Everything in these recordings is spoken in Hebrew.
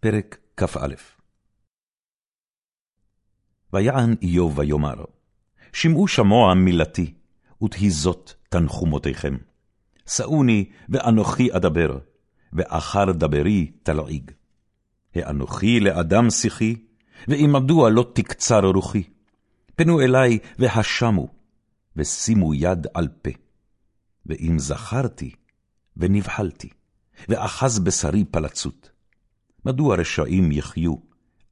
פרק כ"א ויען איוב ויאמר, שמעו שמוע מילתי, ותהי תנחומותיכם. שאוני, ואנוכי אדבר, ואחר דברי תלעיג. האנוכי לאדם שיחי, ואם מדוע לא תקצר רוחי. פנו אלי והשמו, ושימו יד על פה. ואם זכרתי, ונבחלתי, ואחז בשרי פלצות. מדוע רשעים יחיו,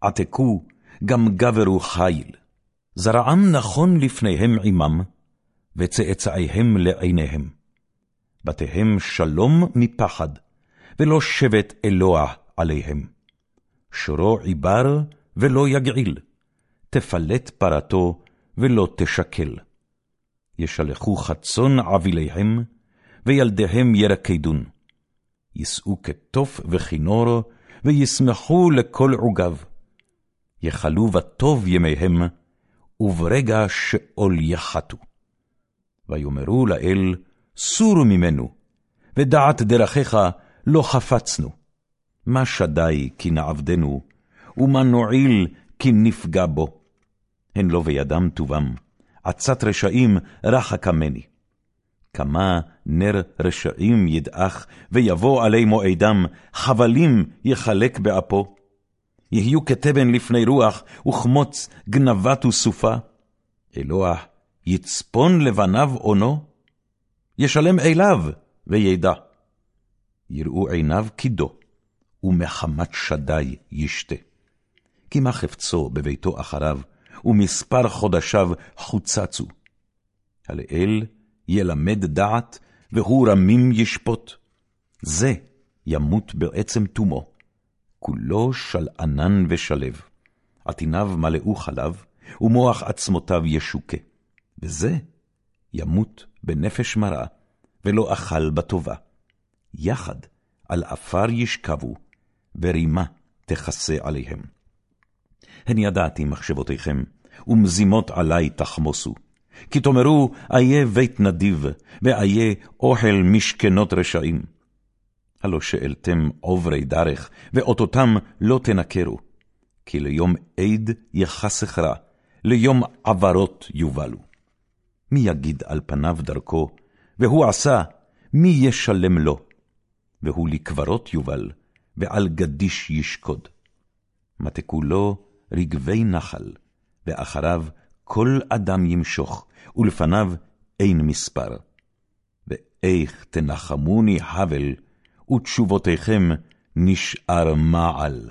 עתקו, גם גברו חיל. זרעם נכון לפניהם עמם, וצאצאיהם לעיניהם. בתיהם שלום מפחד, ולא שבט אלוה עליהם. שורו עיבר ולא יגעיל, תפלט פרתו ולא תשקל. ישלחו חצון עביליהם, וילדיהם ירקדון. יישאו כתוף וכינור, וישמחו לכל עוגב. יכלו בטוב ימיהם, וברגע שאול יחתו. ויאמרו לאל, סורו ממנו, ודעת דרכיך לא חפצנו. מה שדי כי נעבדנו, ומה נועיל כי נפגע בו. הן לא בידם טובם, עצת רשעים רחקה ממני. כמה נר רשעים ידעך, ויבוא עלי מועדם, חבלים יחלק באפו. יהיו כתבן לפני רוח, וכמוץ גנבת וסופה. אלוה, יצפון לבניו אונו? ישלם אליו, וידע. יראו עיניו קידו, ומחמת שדי ישתה. כי מה חפצו בביתו אחריו, ומספר חודשיו חוצצו. הלאל ילמד דעת, והוא רמים ישפוט. זה ימות בעצם תומו, כולו שלענן ושלב. עטיניו מלאו חלב, ומוח עצמותיו ישוקה. וזה ימות בנפש מרה, ולא אכל בטובה. יחד על עפר ישכבו, ורימה תכסה עליהם. הן ידעתי מחשבותיכם, ומזימות עלי תחמוסו. כי תאמרו, איה בית נדיב, ואיה אוכל משכנות רשעים. הלא שאלתם עוברי דרך, ואותותם לא תנכרו. כי ליום עד יחסך רע, ליום עברות יובלו. מי יגיד על פניו דרכו, והוא עשה, מי ישלם לו? והוא לקברות יובל, ועל גדיש ישקוד. מתקו לו רגבי נחל, ואחריו כל אדם ימשוך, ולפניו אין מספר. ואיך תנחמוני חבל, ותשובותיכם נשאר מעל.